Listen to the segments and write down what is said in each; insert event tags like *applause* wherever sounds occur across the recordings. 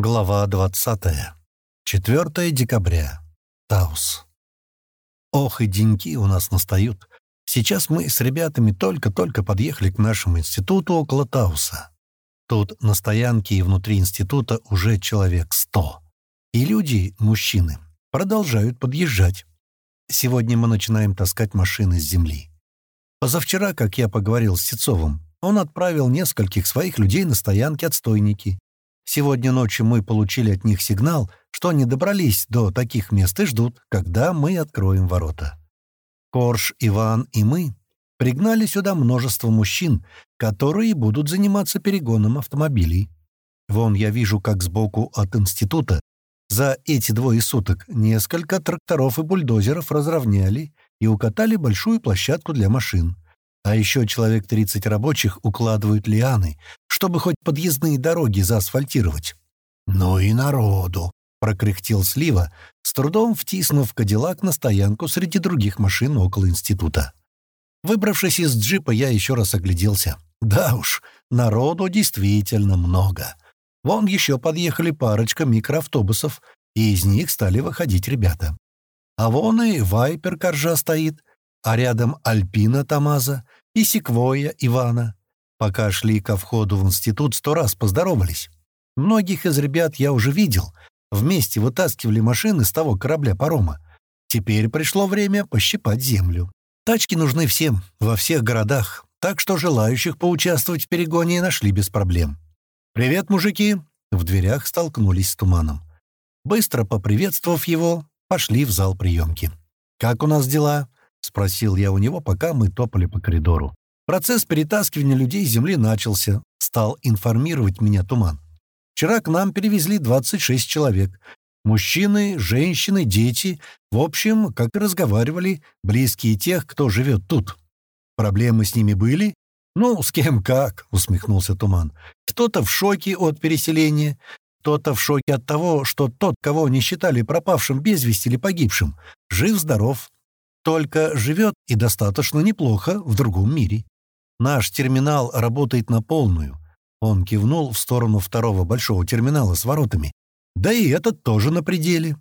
Глава 20. 4 декабря. Таус. Ох, и деньки у нас настают. Сейчас мы с ребятами только-только подъехали к нашему институту около Тауса. Тут на стоянке и внутри института уже человек сто. И люди, мужчины, продолжают подъезжать. Сегодня мы начинаем таскать машины с земли. Позавчера, как я поговорил с Сецовым, он отправил нескольких своих людей на стоянке отстойники. Сегодня ночью мы получили от них сигнал, что они добрались до таких мест и ждут, когда мы откроем ворота. Корж, Иван и мы пригнали сюда множество мужчин, которые будут заниматься перегоном автомобилей. Вон я вижу, как сбоку от института за эти двое суток несколько тракторов и бульдозеров разровняли и укатали большую площадку для машин. А еще человек 30 рабочих укладывают лианы, чтобы хоть подъездные дороги заасфальтировать. «Ну и народу!» — прокряхтел Слива, с трудом втиснув Кадиллак на стоянку среди других машин около института. Выбравшись из джипа, я еще раз огляделся. Да уж, народу действительно много. Вон еще подъехали парочка микроавтобусов, и из них стали выходить ребята. А вон и Вайпер Коржа стоит, а рядом Альпина Тамаза и Секвоя Ивана. Пока шли ко входу в институт, сто раз поздоровались. Многих из ребят я уже видел. Вместе вытаскивали машины с того корабля-парома. Теперь пришло время пощипать землю. Тачки нужны всем, во всех городах, так что желающих поучаствовать в перегоне нашли без проблем. «Привет, мужики!» В дверях столкнулись с туманом. Быстро поприветствовав его, пошли в зал приемки. «Как у нас дела?» — спросил я у него, пока мы топали по коридору. Процесс перетаскивания людей с земли начался. Стал информировать меня Туман. Вчера к нам перевезли 26 человек. Мужчины, женщины, дети. В общем, как и разговаривали, близкие тех, кто живет тут. Проблемы с ними были? Ну, с кем как, усмехнулся Туман. Кто-то в шоке от переселения, кто-то в шоке от того, что тот, кого не считали пропавшим без вести или погибшим, жив-здоров, только живет и достаточно неплохо в другом мире. Наш терминал работает на полную. Он кивнул в сторону второго большого терминала с воротами. Да и этот тоже на пределе.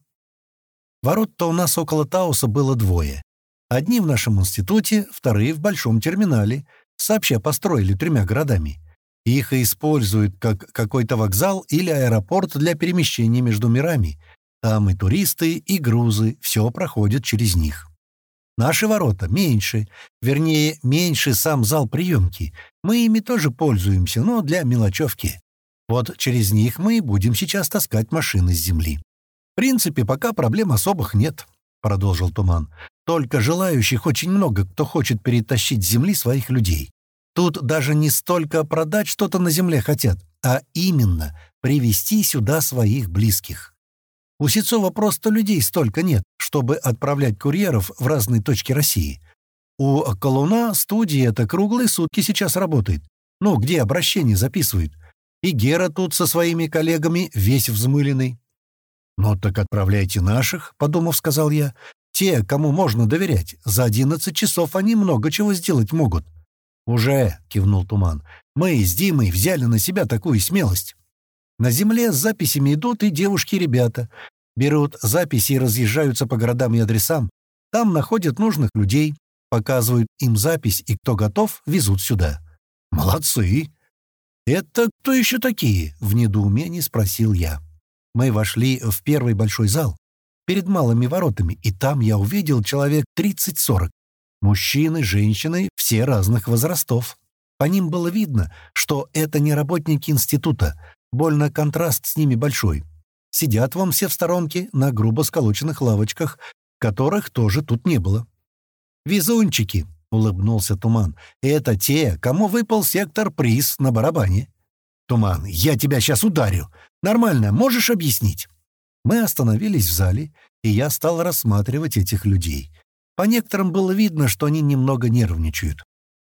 Ворот-то у нас около Тауса было двое. Одни в нашем институте, вторые в большом терминале. Сообща построили тремя городами. Их используют как какой-то вокзал или аэропорт для перемещения между мирами. Там и туристы, и грузы, все проходит через них. Наши ворота меньше, вернее, меньше сам зал приемки. Мы ими тоже пользуемся, но для мелочевки. Вот через них мы и будем сейчас таскать машины с земли. В принципе, пока проблем особых нет, — продолжил Туман. Только желающих очень много, кто хочет перетащить с земли своих людей. Тут даже не столько продать что-то на земле хотят, а именно привести сюда своих близких. У Сецова просто людей столько нет, чтобы отправлять курьеров в разные точки России. У Колуна студия это круглые сутки сейчас работает. Ну, где обращение записывают. И Гера тут со своими коллегами весь взмыленный. «Ну так отправляйте наших», — подумав, сказал я. «Те, кому можно доверять. За одиннадцать часов они много чего сделать могут». «Уже», — кивнул Туман, — «мы с Димой взяли на себя такую смелость. На земле с записями идут и девушки и ребята. Берут записи и разъезжаются по городам и адресам. Там находят нужных людей, показывают им запись, и кто готов, везут сюда. Молодцы! «Это кто еще такие?» — в недоумении спросил я. Мы вошли в первый большой зал, перед малыми воротами, и там я увидел человек 30-40. Мужчины, женщины, все разных возрастов. По ним было видно, что это не работники института, Больно контраст с ними большой. Сидят вам все в сторонке на грубо сколоченных лавочках, которых тоже тут не было. «Везунчики!» — улыбнулся Туман. «Это те, кому выпал сектор-приз на барабане». «Туман, я тебя сейчас ударю. Нормально, можешь объяснить?» Мы остановились в зале, и я стал рассматривать этих людей. По некоторым было видно, что они немного нервничают.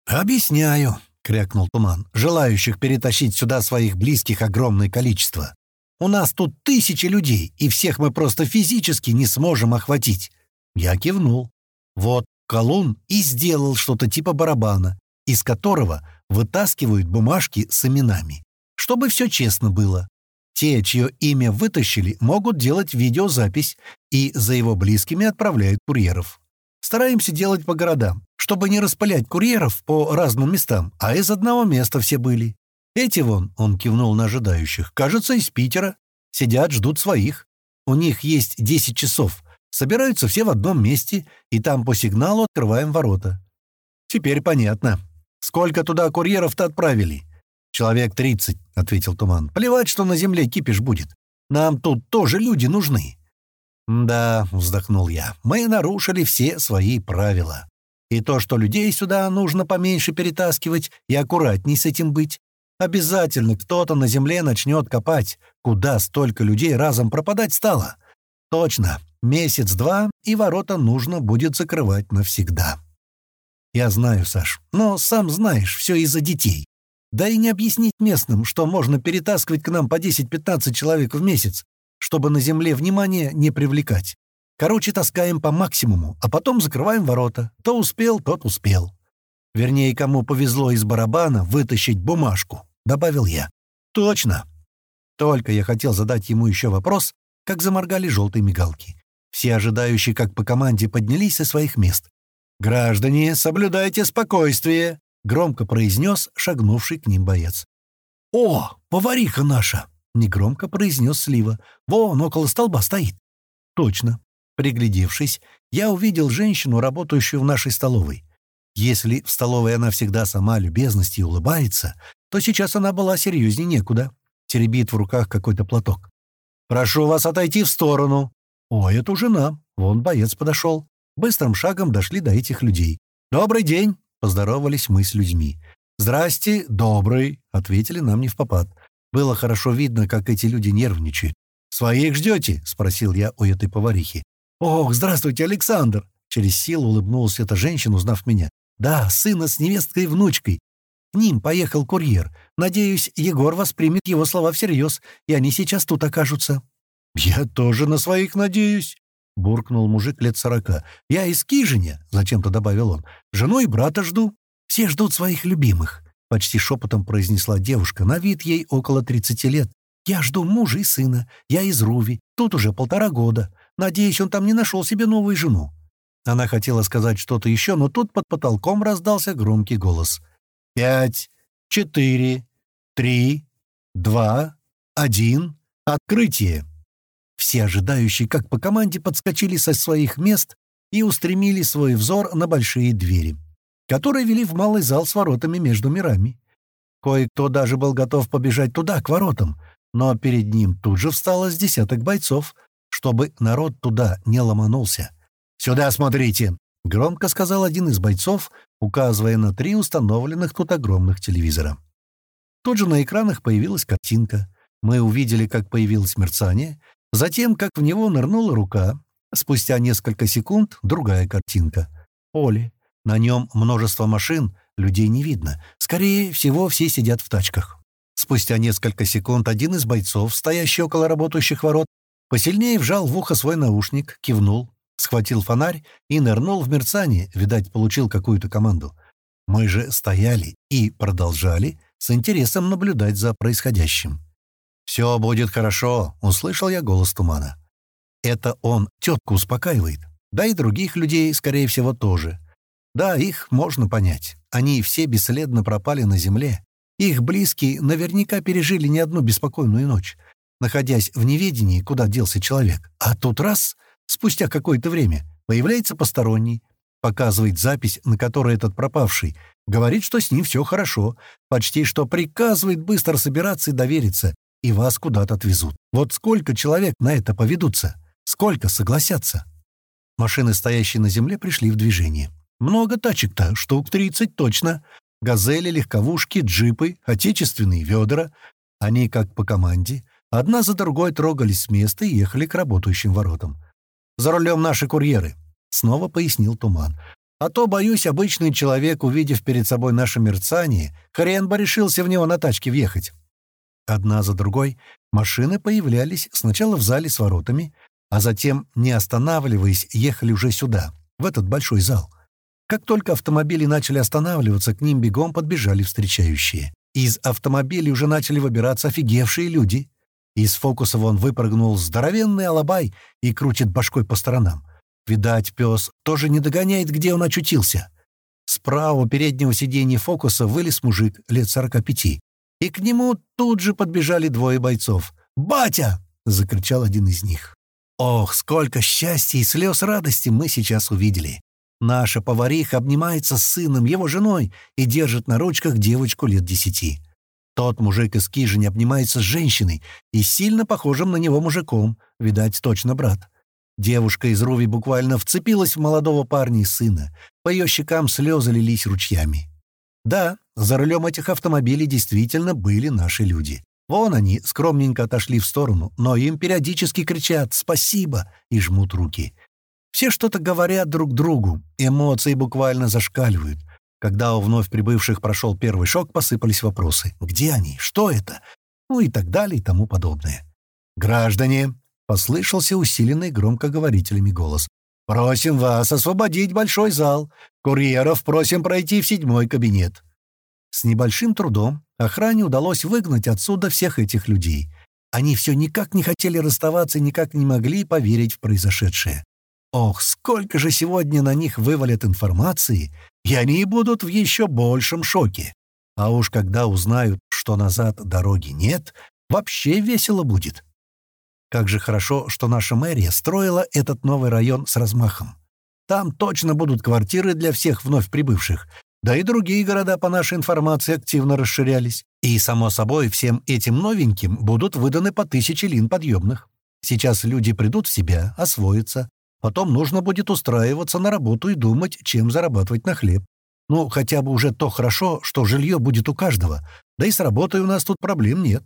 «Объясняю», — крякнул Туман. «Желающих перетащить сюда своих близких огромное количество. У нас тут тысячи людей, и всех мы просто физически не сможем охватить». Я кивнул. Вот колун и сделал что-то типа барабана, из которого вытаскивают бумажки с именами. Чтобы все честно было. Те, чье имя вытащили, могут делать видеозапись и за его близкими отправляют курьеров. Стараемся делать по городам, чтобы не распылять курьеров по разным местам, а из одного места все были. Эти вон, он кивнул на ожидающих, кажется, из Питера. Сидят, ждут своих. У них есть 10 часов. Собираются все в одном месте, и там по сигналу открываем ворота. Теперь понятно. Сколько туда курьеров-то отправили? Человек 30, ответил Туман. Плевать, что на земле кипиш будет. Нам тут тоже люди нужны. «Да», — вздохнул я, — «мы нарушили все свои правила. И то, что людей сюда нужно поменьше перетаскивать и аккуратней с этим быть, обязательно кто-то на земле начнет копать, куда столько людей разом пропадать стало. Точно, месяц-два, и ворота нужно будет закрывать навсегда». «Я знаю, Саш, но сам знаешь, все из-за детей. Да и не объяснить местным, что можно перетаскивать к нам по 10-15 человек в месяц, чтобы на земле внимание не привлекать. Короче, таскаем по максимуму, а потом закрываем ворота. Кто успел, тот успел. Вернее, кому повезло из барабана вытащить бумажку, добавил я. Точно. Только я хотел задать ему еще вопрос, как заморгали желтые мигалки. Все ожидающие, как по команде, поднялись со своих мест. «Граждане, соблюдайте спокойствие!» — громко произнес шагнувший к ним боец. «О, повариха наша!» — негромко произнес Слива. «Вон, около столба стоит». «Точно». Приглядевшись, я увидел женщину, работающую в нашей столовой. Если в столовой она всегда сама любезность и улыбается, то сейчас она была серьезнее некуда. Теребит в руках какой-то платок. «Прошу вас отойти в сторону». «О, это уже нам». Вон боец подошел. Быстрым шагом дошли до этих людей. «Добрый день!» — поздоровались мы с людьми. «Здрасте, добрый!» — ответили нам не в попад. Было хорошо видно, как эти люди нервничают. «Своих ждете?» — спросил я у этой поварихи. «Ох, здравствуйте, Александр!» Через силу улыбнулась эта женщина, узнав меня. «Да, сына с невесткой и внучкой. К ним поехал курьер. Надеюсь, Егор воспримет его слова всерьез, и они сейчас тут окажутся». «Я тоже на своих надеюсь», — буркнул мужик лет сорока. «Я из Кижиня», — зачем-то добавил он. «Жену и брата жду. Все ждут своих любимых. Почти шепотом произнесла девушка, на вид ей около 30 лет. «Я жду мужа и сына. Я из Руви. Тут уже полтора года. Надеюсь, он там не нашел себе новую жену». Она хотела сказать что-то еще, но тут под потолком раздался громкий голос. «Пять, четыре, три, два, один. Открытие!» Все ожидающие, как по команде, подскочили со своих мест и устремили свой взор на большие двери которые вели в малый зал с воротами между мирами. Кое-кто даже был готов побежать туда, к воротам, но перед ним тут же встало с десяток бойцов, чтобы народ туда не ломанулся. «Сюда смотрите!» — громко сказал один из бойцов, указывая на три установленных тут огромных телевизора. Тут же на экранах появилась картинка. Мы увидели, как появилось мерцание, затем, как в него нырнула рука. Спустя несколько секунд другая картинка. Поле. На нем множество машин, людей не видно. Скорее всего, все сидят в тачках. Спустя несколько секунд один из бойцов, стоящий около работающих ворот, посильнее вжал в ухо свой наушник, кивнул, схватил фонарь и нырнул в мерцание, видать, получил какую-то команду. Мы же стояли и продолжали с интересом наблюдать за происходящим. «Все будет хорошо», — услышал я голос тумана. Это он тетку успокаивает, да и других людей, скорее всего, тоже. Да, их можно понять. Они все бесследно пропали на земле. Их близкие наверняка пережили не одну беспокойную ночь, находясь в неведении, куда делся человек. А тут раз, спустя какое-то время, появляется посторонний, показывает запись, на которой этот пропавший, говорит, что с ним все хорошо, почти что приказывает быстро собираться и довериться, и вас куда-то отвезут. Вот сколько человек на это поведутся? Сколько согласятся? Машины, стоящие на земле, пришли в движение. Много тачек-то, штук 30 точно. Газели, легковушки, джипы, отечественные ведра. Они, как по команде, одна за другой трогались с места и ехали к работающим воротам. «За рулем наши курьеры», — снова пояснил Туман. «А то, боюсь, обычный человек, увидев перед собой наше мерцание, хрен бы решился в него на тачке въехать». Одна за другой машины появлялись сначала в зале с воротами, а затем, не останавливаясь, ехали уже сюда, в этот большой зал — как только автомобили начали останавливаться, к ним бегом подбежали встречающие. Из автомобилей уже начали выбираться офигевшие люди. Из фокуса вон выпрыгнул здоровенный алабай и крутит башкой по сторонам. Видать, пес тоже не догоняет, где он очутился. Справа переднего сиденья фокуса вылез мужик лет сорока пяти. И к нему тут же подбежали двое бойцов. «Батя!» — закричал один из них. Ох, сколько счастья и слез радости мы сейчас увидели. Наша повариха обнимается с сыном, его женой, и держит на ручках девочку лет десяти. Тот мужик из Кижини обнимается с женщиной и сильно похожим на него мужиком, видать, точно брат. Девушка из Руви буквально вцепилась в молодого парня и сына. По ее щекам слезы лились ручьями. Да, за рулем этих автомобилей действительно были наши люди. Вон они скромненько отошли в сторону, но им периодически кричат «спасибо» и жмут руки. Все что-то говорят друг другу, эмоции буквально зашкаливают. Когда у вновь прибывших прошел первый шок, посыпались вопросы. Где они? Что это? Ну и так далее и тому подобное. «Граждане!» — послышался усиленный громкоговорителями голос. «Просим вас освободить большой зал. Курьеров просим пройти в седьмой кабинет». С небольшим трудом охране удалось выгнать отсюда всех этих людей. Они все никак не хотели расставаться и никак не могли поверить в произошедшее. Ох, сколько же сегодня на них вывалят информации, и они будут в еще большем шоке. А уж когда узнают, что назад дороги нет, вообще весело будет. Как же хорошо, что наша мэрия строила этот новый район с размахом. Там точно будут квартиры для всех вновь прибывших, да и другие города, по нашей информации, активно расширялись. И, само собой, всем этим новеньким будут выданы по тысяче лин подъемных. Сейчас люди придут в себя, освоятся, Потом нужно будет устраиваться на работу и думать, чем зарабатывать на хлеб. Ну, хотя бы уже то хорошо, что жилье будет у каждого. Да и с работой у нас тут проблем нет.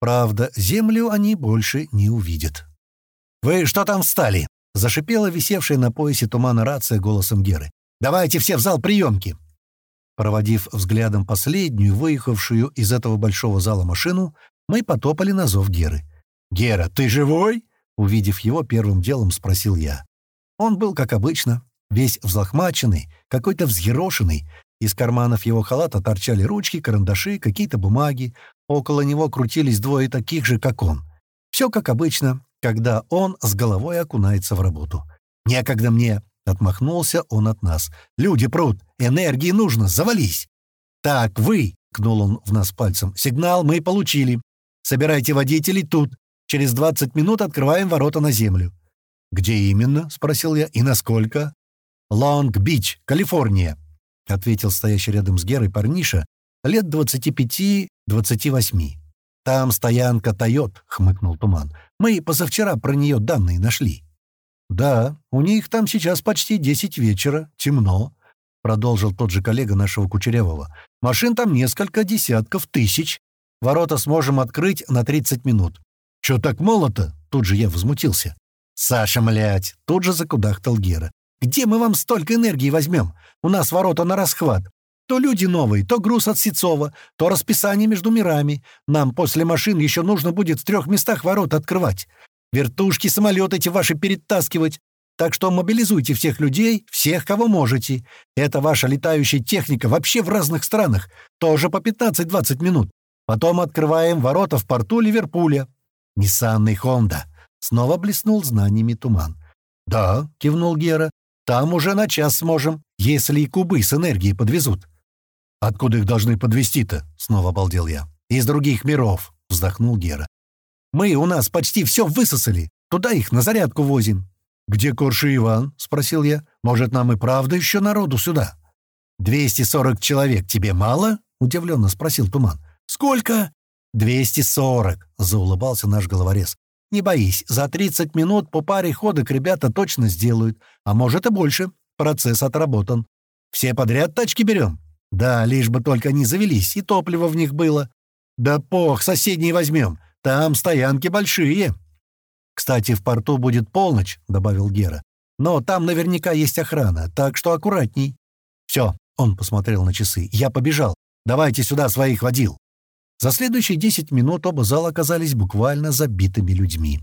Правда, землю они больше не увидят. «Вы что там встали?» — зашипела висевшая на поясе тумана рация голосом Геры. «Давайте все в зал приемки!» Проводив взглядом последнюю, выехавшую из этого большого зала машину, мы потопали на зов Геры. «Гера, ты живой?» Увидев его, первым делом спросил я. Он был, как обычно, весь взлохмаченный, какой-то взъерошенный. Из карманов его халата торчали ручки, карандаши, какие-то бумаги. Около него крутились двое таких же, как он. Все как обычно, когда он с головой окунается в работу. «Некогда мне!» — отмахнулся он от нас. «Люди прут! Энергии нужно! Завались!» «Так, вы!» — кнул он в нас пальцем. «Сигнал мы получили. Собирайте водителей тут. Через 20 минут открываем ворота на землю. «Где именно?» — спросил я. «И насколько?» «Лонг-Бич, Калифорния», — ответил стоящий рядом с Герой парниша, лет двадцати пяти-двадцати восьми. «Там стоянка «Тойот», — хмыкнул Туман. «Мы позавчера про нее данные нашли». «Да, у них там сейчас почти десять вечера, темно», — продолжил тот же коллега нашего Кучерявого. «Машин там несколько десятков тысяч. Ворота сможем открыть на тридцать минут». «Чё так мало-то?» — тут же я возмутился. «Саша, млядь!» — тут же закудахтал Гера. «Где мы вам столько энергии возьмем? У нас ворота на расхват. То люди новые, то груз от Сицова, то расписание между мирами. Нам после машин еще нужно будет в трех местах ворот открывать. Вертушки, самолеты эти ваши перетаскивать. Так что мобилизуйте всех людей, всех, кого можете. Это ваша летающая техника вообще в разных странах. Тоже по 15-20 минут. Потом открываем ворота в порту Ливерпуля. Ниссан и Хонда. Снова блеснул знаниями туман. «Да», — кивнул Гера, — «там уже на час сможем, если и кубы с энергией подвезут». «Откуда их должны подвести-то?» — снова обалдел я. «Из других миров», — вздохнул Гера. «Мы у нас почти все высосали. Туда их на зарядку возим». «Где Корши Иван?» — спросил я. «Может, нам и правда еще народу сюда?» «Двести сорок человек тебе мало?» — удивленно спросил Туман. «Сколько?» «Двести сорок», — заулыбался наш головорез. Не боись, за 30 минут по паре ходок ребята точно сделают, а может и больше. Процесс отработан. Все подряд тачки берем? Да, лишь бы только они завелись, и топливо в них было. Да пох, соседние возьмем. Там стоянки большие. Кстати, в порту будет полночь, — добавил Гера. Но там наверняка есть охрана, так что аккуратней. Все, он посмотрел на часы. Я побежал. Давайте сюда своих водил. За следующие 10 минут оба зала оказались буквально забитыми людьми.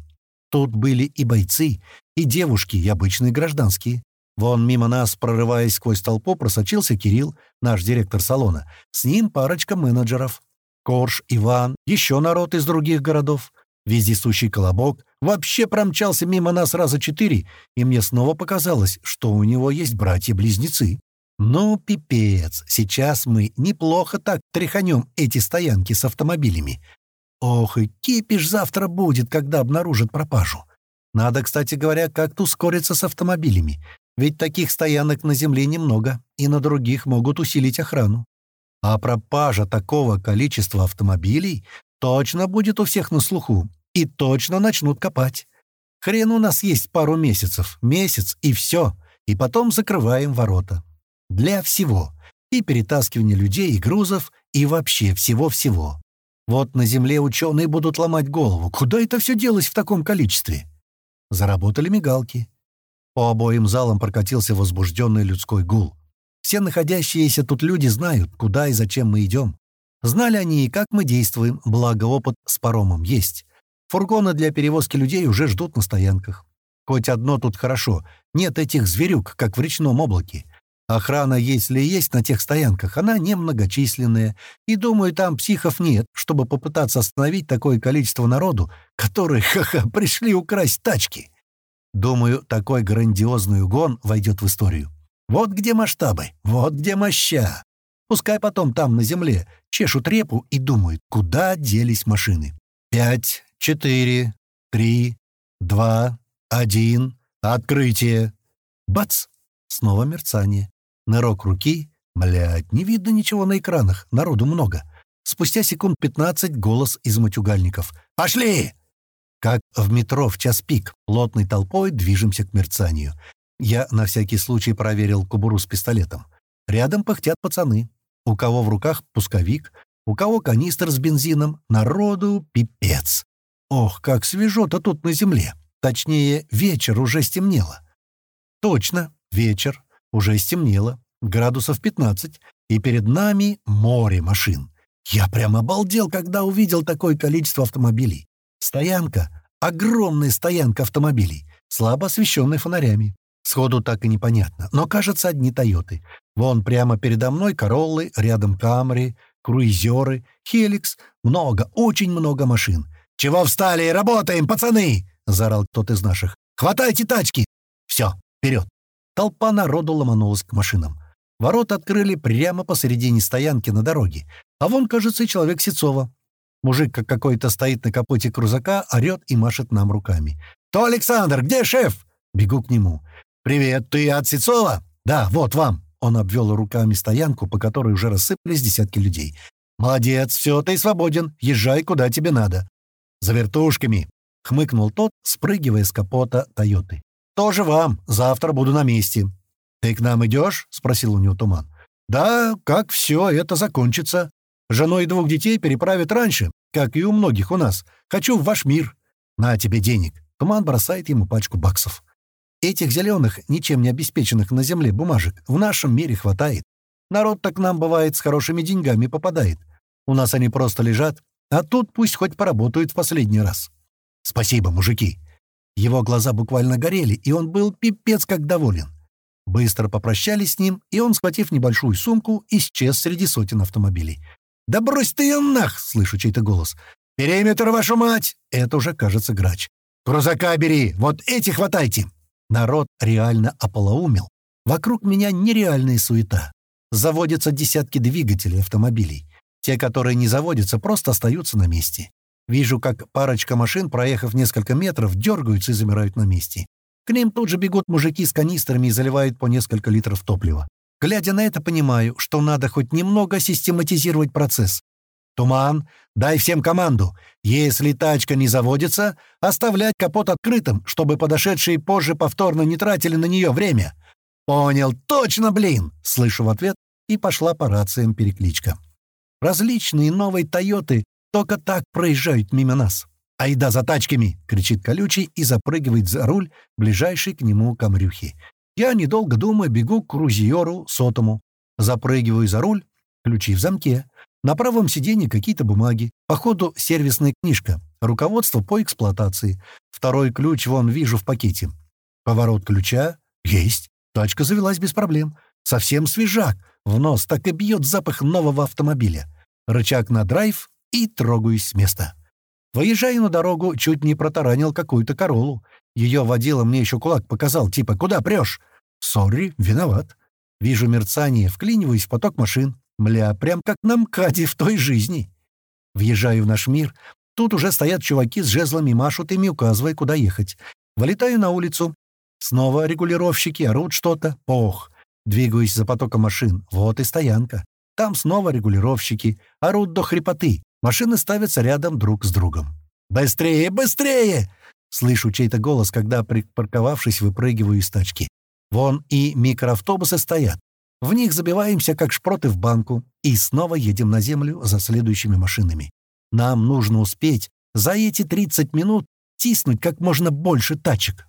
Тут были и бойцы, и девушки, и обычные гражданские. Вон мимо нас, прорываясь сквозь толпу, просочился Кирилл, наш директор салона. С ним парочка менеджеров. Корж, Иван, еще народ из других городов. Вездесущий колобок вообще промчался мимо нас раза четыре, и мне снова показалось, что у него есть братья-близнецы. Ну, пипец, сейчас мы неплохо так тряханем эти стоянки с автомобилями. Ох, и кипиш завтра будет, когда обнаружат пропажу. Надо, кстати говоря, как-то ускориться с автомобилями, ведь таких стоянок на земле немного, и на других могут усилить охрану. А пропажа такого количества автомобилей точно будет у всех на слуху, и точно начнут копать. Хрен у нас есть пару месяцев, месяц и все, и потом закрываем ворота. Для всего. И перетаскивания людей и грузов, и вообще всего-всего. Вот на Земле ученые будут ломать голову. Куда это все делось в таком количестве? Заработали мигалки. По обоим залам прокатился возбужденный людской гул. Все находящиеся тут люди знают, куда и зачем мы идем. Знали они и как мы действуем, благо опыт с паромом есть. Фургоны для перевозки людей уже ждут на стоянках. Хоть одно тут хорошо. Нет этих зверюк, как в речном облаке. Охрана, если есть на тех стоянках, она немногочисленная, и, думаю, там психов нет, чтобы попытаться остановить такое количество народу, которые, *laughs* ха-ха, пришли украсть тачки. Думаю, такой грандиозный угон войдет в историю. Вот где масштабы, вот где моща. Пускай потом там, на земле, чешут репу и думают, куда делись машины. Пять, четыре, три, два, один, открытие. Бац! Снова мерцание. Нырок руки. Блядь, не видно ничего на экранах, народу много. Спустя секунд пятнадцать голос из матюгальников. «Пошли!» Как в метро в час пик, плотной толпой движемся к мерцанию. Я на всякий случай проверил кобуру с пистолетом. Рядом пыхтят пацаны. У кого в руках пусковик, у кого канистр с бензином. Народу пипец. Ох, как свежо-то тут на земле. Точнее, вечер уже стемнело. Точно, вечер. Уже стемнело, градусов 15, и перед нами море машин. Я прям обалдел, когда увидел такое количество автомобилей. Стоянка, огромная стоянка автомобилей, слабо освещенная фонарями. Сходу так и непонятно, но, кажется, одни «Тойоты». Вон прямо передо мной «Короллы», рядом «Камри», «Круизеры», «Хеликс». Много, очень много машин. «Чего встали? Работаем, пацаны!» — заорал кто-то из наших. «Хватайте тачки!» «Все, вперед!» Толпа народу ломанулась к машинам. Ворота открыли прямо посередине стоянки на дороге. А вон, кажется, человек Сецова. Мужик как какой-то стоит на капоте крузака, орёт и машет нам руками. «То Александр, где шеф?» Бегу к нему. «Привет, ты от Сецова?» «Да, вот вам». Он обвел руками стоянку, по которой уже рассыпались десятки людей. «Молодец, все, ты свободен. Езжай, куда тебе надо». «За вертушками», — хмыкнул тот, спрыгивая с капота «Тойоты». «Тоже вам. Завтра буду на месте». «Ты к нам идешь?» — спросил у него Туман. «Да, как все это закончится. Женой и двух детей переправят раньше, как и у многих у нас. Хочу в ваш мир. На тебе денег». Туман бросает ему пачку баксов. Этих зеленых, ничем не обеспеченных на земле бумажек в нашем мире хватает. Народ так нам, бывает, с хорошими деньгами попадает. У нас они просто лежат, а тут пусть хоть поработают в последний раз. Спасибо, мужики. Его глаза буквально горели, и он был пипец как доволен. Быстро попрощались с ним, и он, схватив небольшую сумку, исчез среди сотен автомобилей. «Да брось ты ее нах!» — слышу чей-то голос. «Периметр, вашу мать!» — это уже, кажется, грач. «Крузака бери! Вот эти хватайте!» Народ реально ополоумел. Вокруг меня нереальная суета. Заводятся десятки двигателей автомобилей. Те, которые не заводятся, просто остаются на месте. Вижу, как парочка машин, проехав несколько метров, дергаются и замирают на месте. К ним тут же бегут мужики с канистрами и заливают по несколько литров топлива. Глядя на это, понимаю, что надо хоть немного систематизировать процесс. «Туман, дай всем команду. Если тачка не заводится, оставлять капот открытым, чтобы подошедшие позже повторно не тратили на нее время». «Понял, точно, блин!» — слышу в ответ, и пошла по рациям перекличка. Различные новые «Тойоты» Только так проезжают мимо нас. «Айда за тачками!» — кричит колючий и запрыгивает за руль, ближайший к нему камрюхи. Я, недолго думая, бегу к крузиеру сотому. Запрыгиваю за руль, ключи в замке. На правом сиденье какие-то бумаги. Походу, сервисная книжка. Руководство по эксплуатации. Второй ключ вон вижу в пакете. Поворот ключа. Есть. Тачка завелась без проблем. Совсем свежак. В нос так и бьет запах нового автомобиля. Рычаг на драйв и трогаюсь с места. Выезжаю на дорогу, чуть не протаранил какую-то королу. Ее водила мне еще кулак показал, типа «Куда прешь?» «Сорри, виноват». Вижу мерцание, вклиниваюсь в поток машин. Мля, прям как на МКАДе в той жизни. Въезжаю в наш мир. Тут уже стоят чуваки с жезлами, машут ими, указывая, куда ехать. Вылетаю на улицу. Снова регулировщики орут что-то. Пох. Двигаюсь за потоком машин. Вот и стоянка. Там снова регулировщики. Орут до хрипоты. Машины ставятся рядом друг с другом. «Быстрее, быстрее!» Слышу чей-то голос, когда, припарковавшись, выпрыгиваю из тачки. Вон и микроавтобусы стоят. В них забиваемся, как шпроты в банку, и снова едем на землю за следующими машинами. Нам нужно успеть за эти 30 минут тиснуть как можно больше тачек.